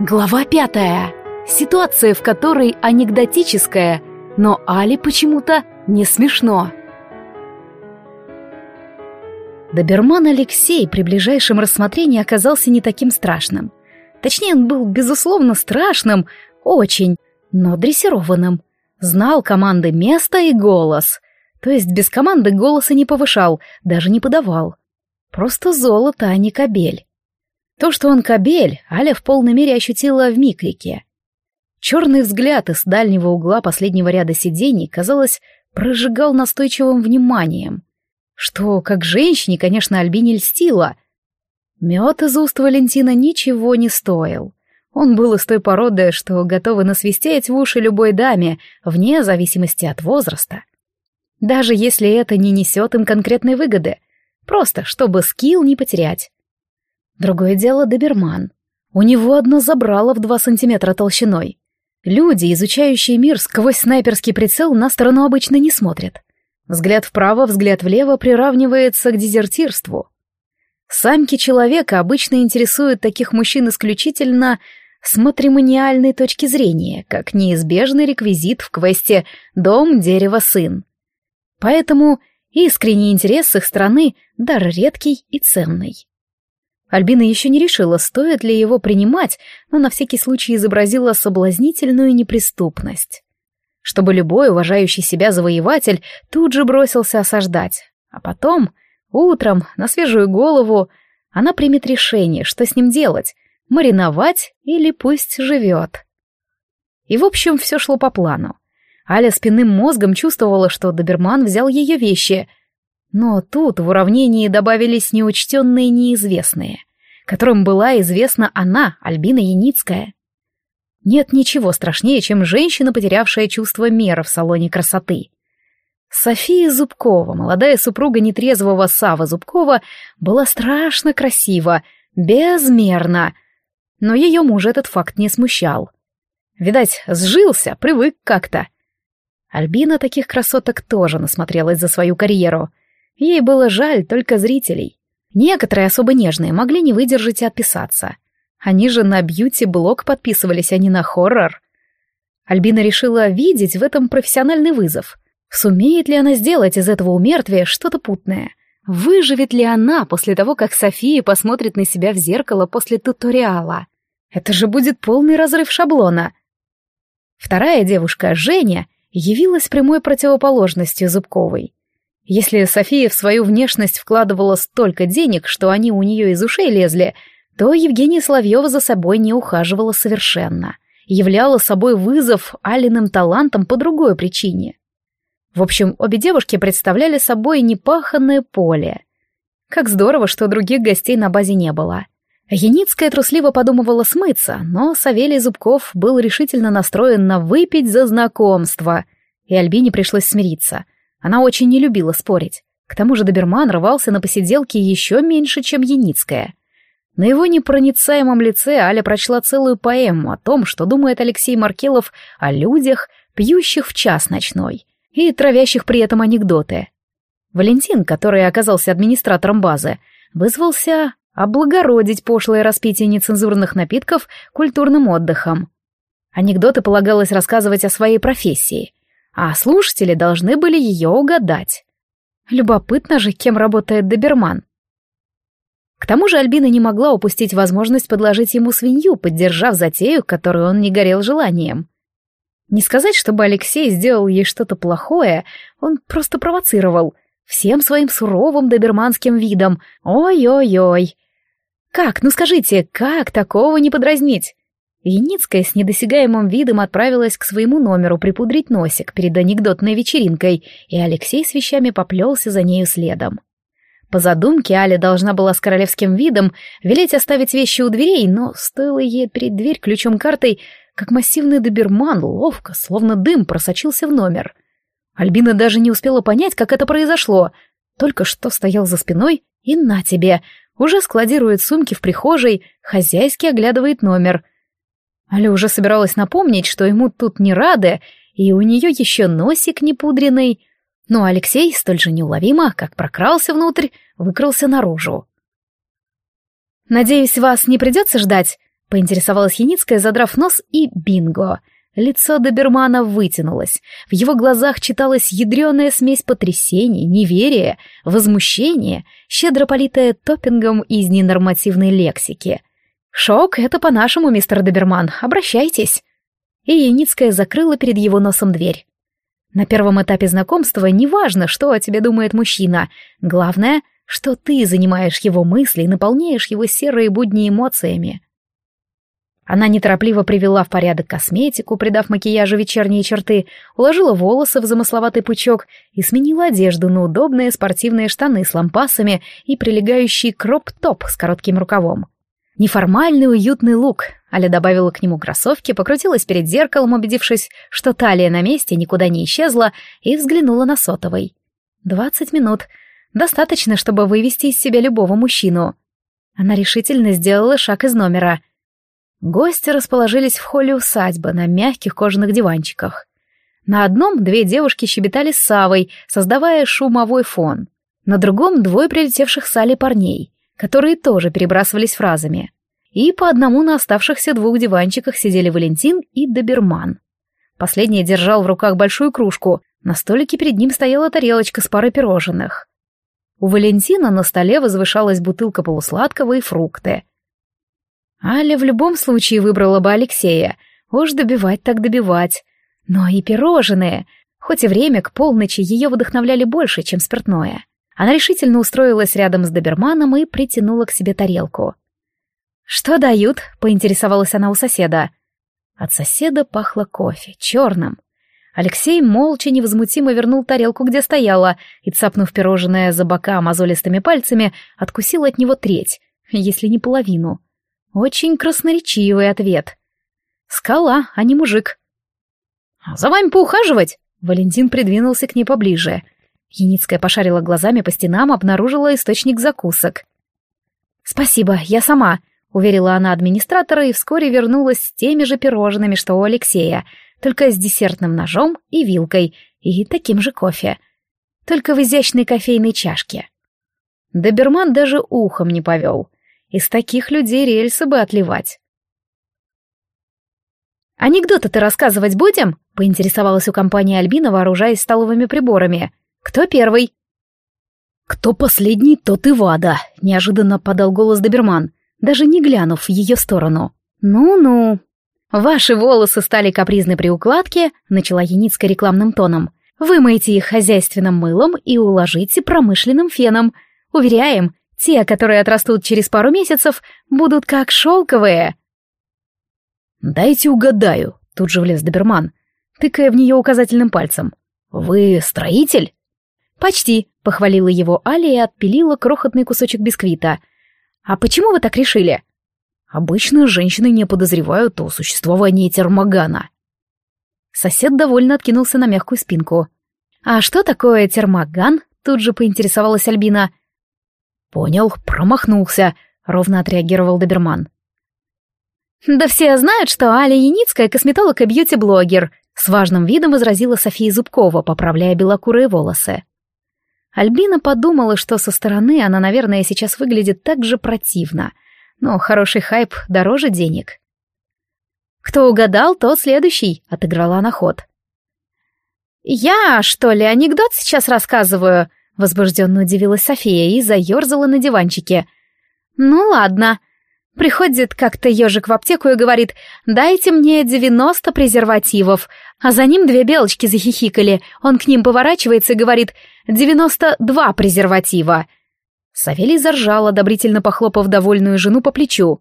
Глава пятая. Ситуация, в которой анекдотическая, но Али почему-то не смешно. Доберман Алексей при ближайшем рассмотрении оказался не таким страшным. Точнее, он был, безусловно, страшным, очень, но дрессированным. Знал команды место и голос. То есть без команды голоса не повышал, даже не подавал. Просто золото, а не кобель. То, что он кобель, Аля в полной мере ощутила в микрике. Черный взгляд из дальнего угла последнего ряда сидений, казалось, прожигал настойчивым вниманием. Что, как женщине, конечно, Альбине льстила. Мед из уст Валентина ничего не стоил. Он был из той породы, что готовы насвистеть в уши любой даме, вне зависимости от возраста. Даже если это не несет им конкретной выгоды. Просто, чтобы скилл не потерять. Другое дело доберман. У него одно забрало в два сантиметра толщиной. Люди, изучающие мир сквозь снайперский прицел, на сторону обычно не смотрят. Взгляд вправо, взгляд влево приравнивается к дезертирству. Самки человека обычно интересуют таких мужчин исключительно с матримониальной точки зрения, как неизбежный реквизит в квесте «Дом, дерево, сын». Поэтому искренний интерес с их стороны — дар редкий и ценный. Альбина еще не решила, стоит ли его принимать, но на всякий случай изобразила соблазнительную неприступность. Чтобы любой уважающий себя завоеватель тут же бросился осаждать. А потом, утром, на свежую голову, она примет решение, что с ним делать — мариновать или пусть живет. И, в общем, все шло по плану. Аля спинным мозгом чувствовала, что доберман взял ее вещи, но тут в уравнении добавились неучтенные неизвестные, которым была известна она, Альбина Яницкая. Нет ничего страшнее, чем женщина, потерявшая чувство меры в салоне красоты. София Зубкова, молодая супруга нетрезвого Савы Зубкова, была страшно красива, безмерно. Но ее мужа этот факт не смущал. Видать, сжился, привык как-то. Альбина таких красоток тоже насмотрелась за свою карьеру. Ей было жаль только зрителей. Некоторые особо нежные могли не выдержать и отписаться. Они же на бьюти-блог подписывались, а не на хоррор. Альбина решила видеть в этом профессиональный вызов. Сумеет ли она сделать из этого умертвия что-то путное? Выживет ли она после того, как София посмотрит на себя в зеркало после туториала? Это же будет полный разрыв шаблона. Вторая девушка, Женя, явилась прямой противоположностью Зубковой. Если София в свою внешность вкладывала столько денег, что они у нее из ушей лезли, то Евгения Соловьева за собой не ухаживала совершенно, являла собой вызов Алиным талантам по другой причине. В общем, обе девушки представляли собой непаханное поле. Как здорово, что других гостей на базе не было. Яницкая трусливо подумывала смыться, но Савелий Зубков был решительно настроен на выпить за знакомство, и Альбине пришлось смириться — она очень не любила спорить. К тому же доберман рвался на посиделке еще меньше, чем Яницкая. На его непроницаемом лице Аля прочла целую поэму о том, что думает Алексей Маркелов о людях, пьющих в час ночной и травящих при этом анекдоты. Валентин, который оказался администратором базы, вызвался облагородить пошлое распитие нецензурных напитков культурным отдыхом. Анекдоты полагалось рассказывать о своей профессии, а слушатели должны были ее угадать. Любопытно же, кем работает доберман. К тому же Альбина не могла упустить возможность подложить ему свинью, поддержав затею, которую он не горел желанием. Не сказать, чтобы Алексей сделал ей что-то плохое, он просто провоцировал, всем своим суровым доберманским видом. Ой-ой-ой. Как, ну скажите, как такого не подразнить? Яницкая с недосягаемым видом отправилась к своему номеру припудрить носик перед анекдотной вечеринкой, и Алексей с вещами поплелся за нею следом. По задумке Аля должна была с королевским видом велеть оставить вещи у дверей, но стоило ей перед дверь ключом-картой, как массивный доберман ловко, словно дым, просочился в номер. Альбина даже не успела понять, как это произошло. Только что стоял за спиной, и на тебе, уже складирует сумки в прихожей, хозяйски оглядывает номер — Аля уже собиралась напомнить, что ему тут не рады, и у нее еще носик непудренный. Но Алексей, столь же неуловимо, как прокрался внутрь, выкрался наружу. «Надеюсь, вас не придется ждать?» — поинтересовалась Яницкая, задрав нос, и бинго — Лицо добермана вытянулось. В его глазах читалась ядреная смесь потрясений, неверия, возмущения, щедро политая топпингом из ненормативной лексики. «Шок — это по-нашему, мистер доберман, обращайтесь». И Яницкая закрыла перед его носом дверь. На первом этапе знакомства неважно, что о тебе думает мужчина. Главное, что ты занимаешь его мысли и наполняешь его серые будни эмоциями. Она неторопливо привела в порядок косметику, придав макияжу вечерние черты, уложила волосы в замысловатый пучок и сменила одежду на удобные спортивные штаны с лампасами и прилегающий кроп-топ с коротким рукавом. Неформальный уютный лук. Аля добавила к нему кроссовки, покрутилась перед зеркалом, убедившись, что талия на месте никуда не исчезла, и взглянула на сотовый. Двадцать минут. Достаточно, чтобы вывести из себя любого мужчину. Она решительно сделала шаг из номера — Гости расположились в холле усадьбы на мягких кожаных диванчиках. На одном две девушки щебетали с Савой, создавая шумовой фон. На другом двое прилетевших с Али парней, которые тоже перебрасывались фразами. И по одному на оставшихся двух диванчиках сидели Валентин и Доберман. Последний держал в руках большую кружку, на столике перед ним стояла тарелочка с парой пирожных. У Валентина на столе возвышалась бутылка полусладкого и фрукты. Аля в любом случае выбрала бы Алексея. Уж добивать так добивать. Но и пирожные. Хоть и время к полночи ее вдохновляли больше, чем спиртное. Она решительно устроилась рядом с доберманом и притянула к себе тарелку. «Что дают?» — поинтересовалась она у соседа. От соседа пахло кофе, черным. Алексей молча невозмутимо вернул тарелку, где стояла, и, цапнув пирожное за бока мозолистыми пальцами, откусил от него треть, если не половину. Очень красноречивый ответ. Скала, а не мужик. «За вами поухаживать?» Валентин придвинулся к ней поближе. Яницкая пошарила глазами по стенам, обнаружила источник закусок. «Спасибо, я сама», — уверила она администратора и вскоре вернулась с теми же пирожными, что у Алексея, только с десертным ножом и вилкой, и таким же кофе. Только в изящной кофейной чашке. Доберман даже ухом не повел. Из таких людей рельсы бы отливать. «Анекдоты-то рассказывать будем?» — поинтересовалась у компании Альбина, вооружаясь столовыми приборами. «Кто первый?» «Кто последний, тот и вада», — неожиданно подал голос Доберман, даже не глянув в ее сторону. «Ну-ну». «Ваши волосы стали капризны при укладке», — начала Яницкая рекламным тоном. «Вымойте их хозяйственным мылом и уложите промышленным феном. Уверяем, те, которые отрастут через пару месяцев, будут как шелковые. «Дайте угадаю», — тут же влез доберман, тыкая в нее указательным пальцем. «Вы строитель?» «Почти», — похвалила его Аля и отпилила крохотный кусочек бисквита. «А почему вы так решили?» «Обычно женщины не подозревают о существовании термогана». Сосед довольно откинулся на мягкую спинку. «А что такое термоган?» — тут же поинтересовалась Альбина. «Понял, промахнулся», — ровно отреагировал доберман. «Да все знают, что Аля Яницкая — косметолог и бьюти-блогер», — с важным видом возразила София Зубкова, поправляя белокурые волосы. Альбина подумала, что со стороны она, наверное, сейчас выглядит так же противно. Но хороший хайп дороже денег. «Кто угадал, тот следующий», — отыграла она ход. «Я, что ли, анекдот сейчас рассказываю?» — возбужденно удивилась София и заерзала на диванчике. «Ну ладно». Приходит как-то ежик в аптеку и говорит «Дайте мне 90 презервативов», а за ним две белочки захихикали. Он к ним поворачивается и говорит «Дайте 92 презерватива!» Савелий заржал, одобрительно похлопав довольную жену по плечу.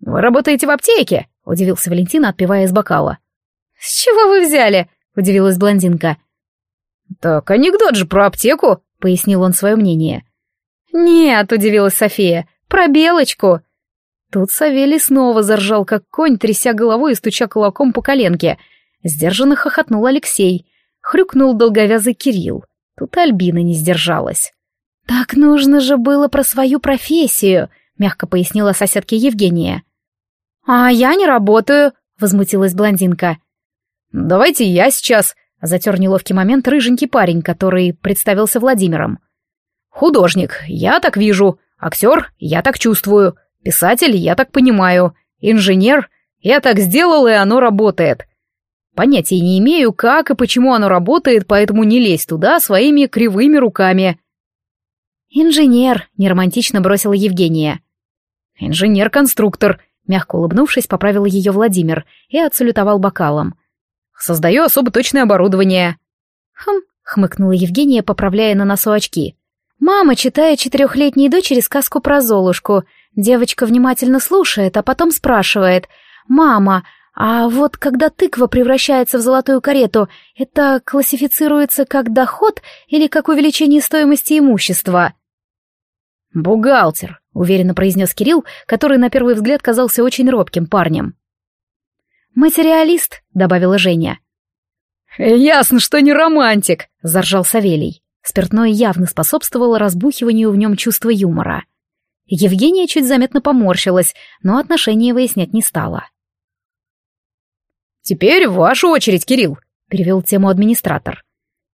«Вы работаете в аптеке?» — удивился Валентин, отпивая из бокала. «С чего вы взяли?» — удивилась блондинка. «Так анекдот же про аптеку», — пояснил он свое мнение. «Нет», — удивилась София, — «про Белочку». Тут Савелий снова заржал, как конь, тряся головой и стуча кулаком по коленке. Сдержанно хохотнул Алексей. Хрюкнул долговязый Кирилл. Тут Альбина не сдержалась. «Так нужно же было про свою профессию», — мягко пояснила соседке Евгения. «А я не работаю», — возмутилась блондинка. «Давайте я сейчас», Затер неловкий момент рыженький парень, который представился Владимиром. «Художник, я так вижу. Актер, я так чувствую. Писатель, я так понимаю. Инженер? Я так сделал, и оно работает. Понятия не имею, как и почему оно работает, поэтому не лезь туда своими кривыми руками. «Инженер», — неромантично бросила Евгения. «Инженер-конструктор», — мягко улыбнувшись, поправил ее Владимир и отсалютовал бокалом. «Создаю особо точное оборудование». «Хм», — хмыкнула Евгения, поправляя на носу очки. «Мама читает четырехлетней дочери сказку про Золушку. Девочка внимательно слушает, а потом спрашивает. «Мама, а вот когда тыква превращается в золотую карету, это классифицируется как доход или как увеличение стоимости имущества?» «Бухгалтер», — уверенно произнес Кирилл, который на первый взгляд казался очень робким парнем. «Материалист», — добавила Женя. «Ясно, что не романтик», — заржал Савелий. Спиртное явно способствовало разбухиванию в нем чувства юмора. Евгения чуть заметно поморщилась, но отношения выяснять не стала. «Теперь ваша очередь, Кирилл», — перевел тему администратор.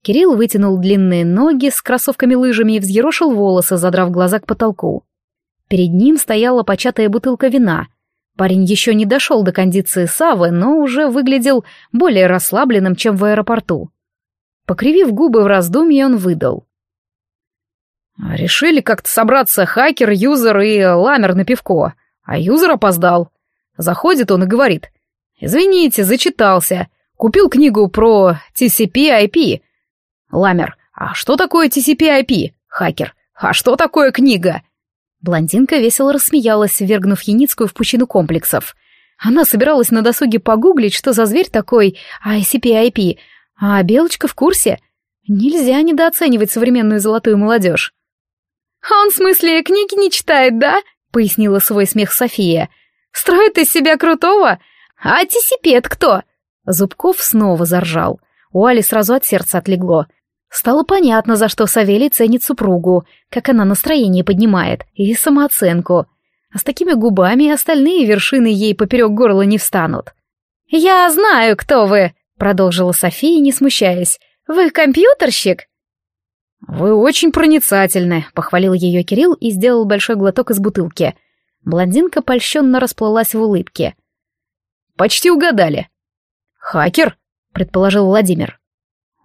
Кирилл вытянул длинные ноги с кроссовками-лыжами и взъерошил волосы, задрав глаза к потолку. Перед ним стояла початая бутылка вина. Парень еще не дошел до кондиции Савы, но уже выглядел более расслабленным, чем в аэропорту. Покривив губы в раздумье, он выдал. «Решили как-то собраться хакер, юзер и ламер на пивко, а юзер опоздал. Заходит он и говорит. «Извините, зачитался. Купил книгу про TCP-IP, Ламер, а что такое TCP-IP? Хакер, а что такое книга? Блондинка весело рассмеялась, вергнув Яницкую в пучину комплексов. Она собиралась на досуге погуглить, что за зверь такой ICP-IP, а Белочка в курсе. Нельзя недооценивать современную золотую молодежь. «Он, в смысле, книги не читает, да?» — пояснила свой смех София. «Строит из себя крутого? А это кто?» Зубков снова заржал. У Али сразу от сердца отлегло. Стало понятно, за что Савелий ценит супругу, как она настроение поднимает, и самооценку. А с такими губами остальные вершины ей поперек горла не встанут. «Я знаю, кто вы», — продолжила София, не смущаясь. «Вы компьютерщик?» «Вы очень проницательны», — похвалил ее Кирилл и сделал большой глоток из бутылки. Блондинка польщенно расплылась в улыбке. «Почти угадали». «Хакер?» — предположил Владимир.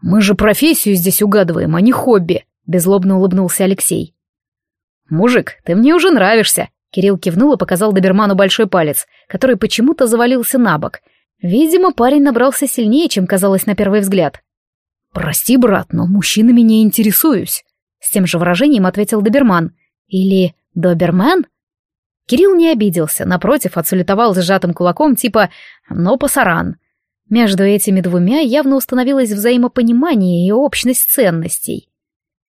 «Мы же профессию здесь угадываем, а не хобби», — беззлобно улыбнулся Алексей. «Мужик, ты мне уже нравишься», — Кирилл кивнул и показал доберману большой палец, который почему-то завалился на бок. Видимо, парень набрался сильнее, чем казалось на первый взгляд. «Прости, брат, но мужчинами не интересуюсь», — с тем же выражением ответил доберман. «Или добермен?» Кирилл не обиделся, напротив, отсулетовал сжатым кулаком типа «но пасаран», между этими двумя явно установилось взаимопонимание и общность ценностей.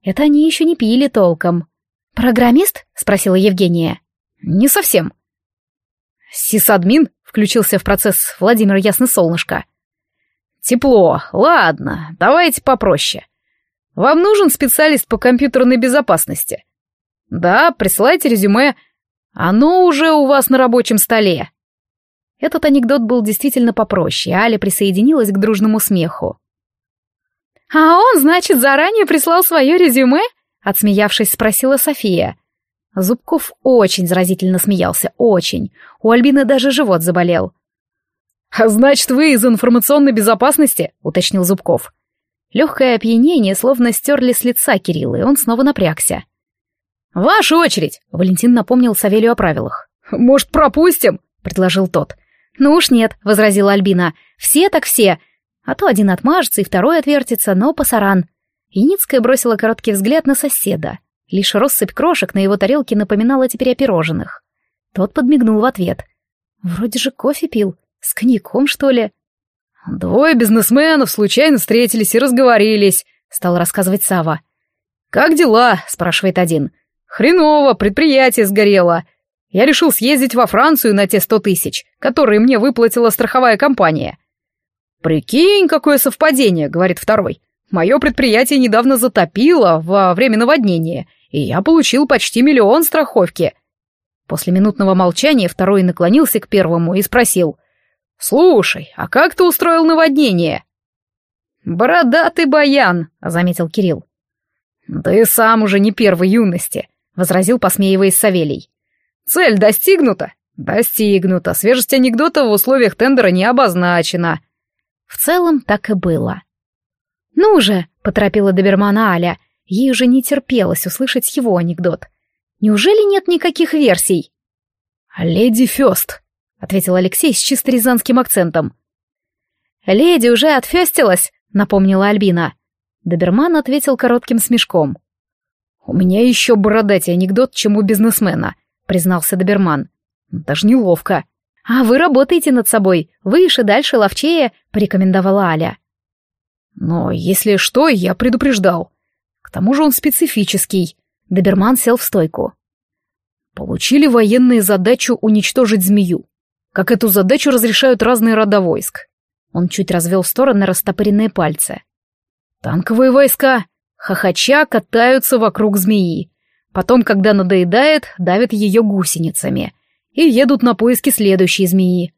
Это они еще не пили толком. «Программист?» — спросила Евгения. «Не совсем». «Сисадмин?» — включился в процесс Владимир Ясносолнышко. «Тепло. Ладно, давайте попроще. Вам нужен специалист по компьютерной безопасности?» «Да, присылайте резюме. Оно уже у вас на рабочем столе». Этот анекдот был действительно попроще, Аля присоединилась к дружному смеху. «А он, значит, заранее прислал свое резюме?» — отсмеявшись, спросила София. Зубков очень заразительно смеялся, очень. У Альбины даже живот заболел. «А значит, вы из информационной безопасности?» — уточнил Зубков. Легкое опьянение словно стерли с лица Кирилла, и он снова напрягся. «Ваша очередь!» — Валентин напомнил Савелию о правилах. «Может, пропустим?» — предложил тот. «Ну уж нет», — возразила Альбина. «Все так все. А то один отмажется и второй отвертится, но пасаран». Яницкая бросила короткий взгляд на соседа. Лишь россыпь крошек на его тарелке напоминала теперь о пирожных. Тот подмигнул в ответ. «Вроде же кофе пил. С коньяком, что ли?» «Двое бизнесменов случайно встретились и разговорились», — стал рассказывать Сава. «Как дела?» — спрашивает один. «Хреново, предприятие сгорело. Я решил съездить во Францию на те сто тысяч, которые мне выплатила страховая компания. «Прикинь, какое совпадение», — говорит второй. «Мое предприятие недавно затопило во время наводнения, и я получил почти миллион страховки». После минутного молчания второй наклонился к первому и спросил. «Слушай, а как ты устроил наводнение?» «Бородатый баян», — заметил Кирилл. «Ты сам уже не первой юности», — возразил, посмеиваясь Савелий. Цель достигнута. Достигнуто. Свежесть анекдота в условиях тендера не обозначена. В целом так и было. «Ну же!» — поторопила добермана Аля. Ей уже не терпелось услышать его анекдот. «Неужели нет никаких версий?» «Леди Фёст», — ответил Алексей с чисто рязанским акцентом. «Леди уже отфёстилась», — напомнила Альбина. Доберман ответил коротким смешком. «У меня еще бородатый анекдот, чем у бизнесмена», — признался Доберман. «Даже неловко». «А вы работаете над собой, выше, дальше, ловчее», — порекомендовала Аля. «Но если что, я предупреждал. К тому же он специфический». Доберман сел в стойку. Получили военные задачу уничтожить змею. Как эту задачу разрешают разные рода войск. Он чуть развел в стороны растопыренные пальцы. Танковые войска, хохоча, катаются вокруг змеи. Потом, когда надоедает, давят ее гусеницами. И едут на поиски следующей змеи.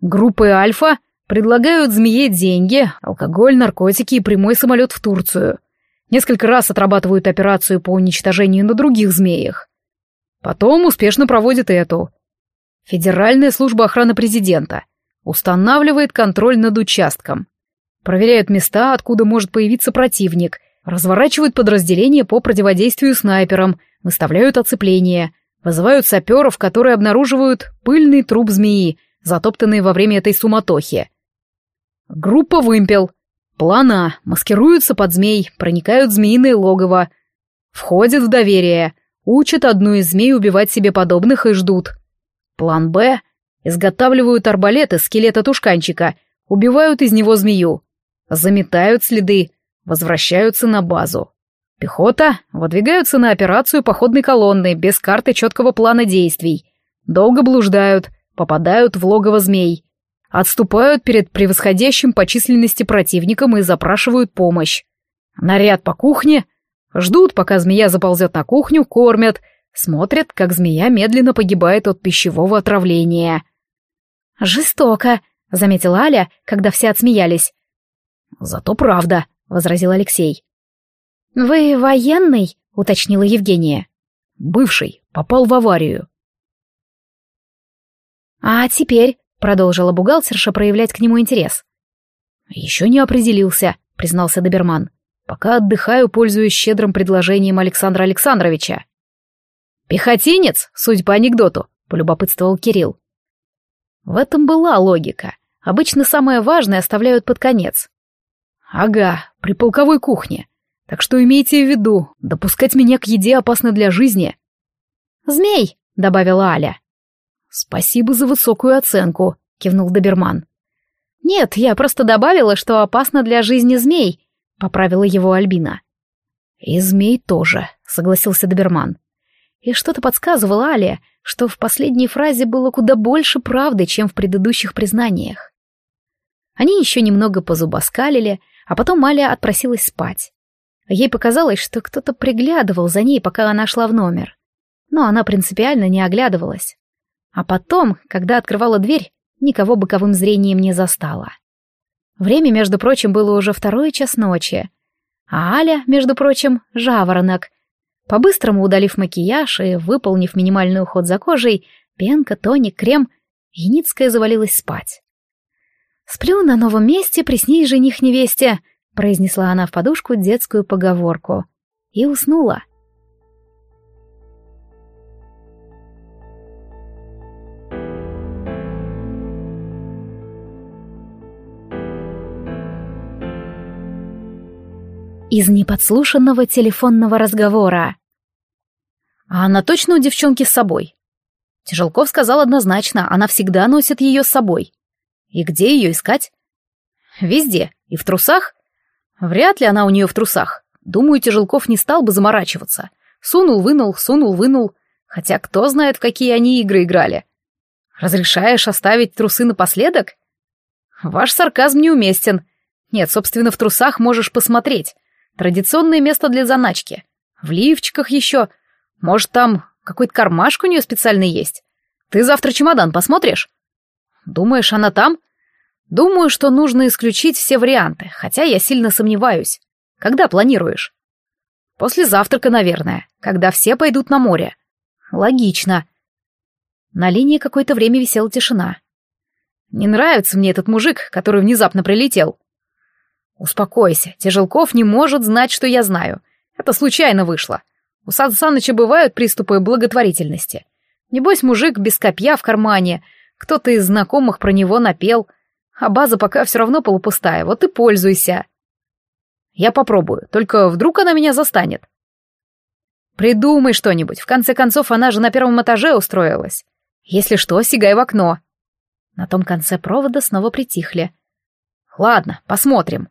Группы «Альфа» предлагают змее деньги, алкоголь, наркотики и прямой самолет в Турцию. Несколько раз отрабатывают операцию по уничтожению на других змеях. Потом успешно проводит эту. Федеральная служба охраны президента устанавливает контроль над участком. Проверяют места, откуда может появиться противник, разворачивают подразделения по противодействию снайперам, выставляют оцепление, вызывают саперов, которые обнаруживают пыльный труп змеи, затоптанный во время этой суматохи. Группа «Вымпел». Плана маскируются под змей, проникают в змеиное логово, входят в доверие — Учат одну из змей убивать себе подобных и ждут. План «Б» — изготавливают арбалет из скелета тушканчика, убивают из него змею, заметают следы, возвращаются на базу. Пехота выдвигаются на операцию походной колонны без карты четкого плана действий. Долго блуждают, попадают в логово змей. Отступают перед превосходящим по численности противником и запрашивают помощь. Наряд по кухне, Ждут, пока змея заползет на кухню, кормят, смотрят, как змея медленно погибает от пищевого отравления. «Жестоко», — заметила Аля, когда все отсмеялись. «Зато правда», — возразил Алексей. «Вы военный?» — уточнила Евгения. «Бывший, попал в аварию». «А теперь?» — продолжила бухгалтерша проявлять к нему интерес. «Еще не определился», — признался Доберман. Пока отдыхаю, пользуюсь щедрым предложением Александра Александровича. «Пехотинец, судя по анекдоту», — полюбопытствовал Кирилл. В этом была логика. Обычно самое важное оставляют под конец. «Ага, при полковой кухне. Так что имейте в виду, допускать меня к еде опасно для жизни». «Змей», — добавила Аля. «Спасибо за высокую оценку», — кивнул Доберман. «Нет, я просто добавила, что опасно для жизни змей, — поправила его Альбина. «И змей тоже», — согласился Доберман. И что-то подсказывало Але, что в последней фразе было куда больше правды, чем в предыдущих признаниях. Они еще немного позубоскалили, а потом Аля отпросилась спать. Ей показалось, что кто-то приглядывал за ней, пока она шла в номер. Но она принципиально не оглядывалась. А потом, когда открывала дверь, никого боковым зрением не застала. Время, между прочим, было уже второй час ночи. А Аля, между прочим, жаворонок. По-быстрому удалив макияж и выполнив минимальный уход за кожей, пенка, тоник, крем, Яницкая завалилась спать. «Сплю на новом месте, приснись жених невесте», — произнесла она в подушку детскую поговорку. И уснула. из неподслушанного телефонного разговора. А она точно у девчонки с собой? Тяжелков сказал однозначно, она всегда носит ее с собой. И где ее искать? Везде. И в трусах? Вряд ли она у нее в трусах. Думаю, Тяжелков не стал бы заморачиваться. Сунул, вынул, сунул, вынул. Хотя кто знает, в какие они игры играли. Разрешаешь оставить трусы напоследок? Ваш сарказм неуместен. Нет, собственно, в трусах можешь посмотреть. Традиционное место для заначки. В лифчиках еще. Может, там какой-то кармашек у нее специальный есть? Ты завтра чемодан посмотришь? Думаешь, она там? Думаю, что нужно исключить все варианты, хотя я сильно сомневаюсь. Когда планируешь? После завтрака, наверное, когда все пойдут на море. Логично. На линии какое-то время висела тишина. «Не нравится мне этот мужик, который внезапно прилетел». «Успокойся, Тяжелков не может знать, что я знаю. Это случайно вышло. У Сан Саныча бывают приступы благотворительности. Небось, мужик без копья в кармане, кто-то из знакомых про него напел, а база пока все равно полупустая, вот и пользуйся». «Я попробую, только вдруг она меня застанет». «Придумай что-нибудь, в конце концов, она же на первом этаже устроилась. Если что, сигай в окно». На том конце провода снова притихли. «Ладно, посмотрим».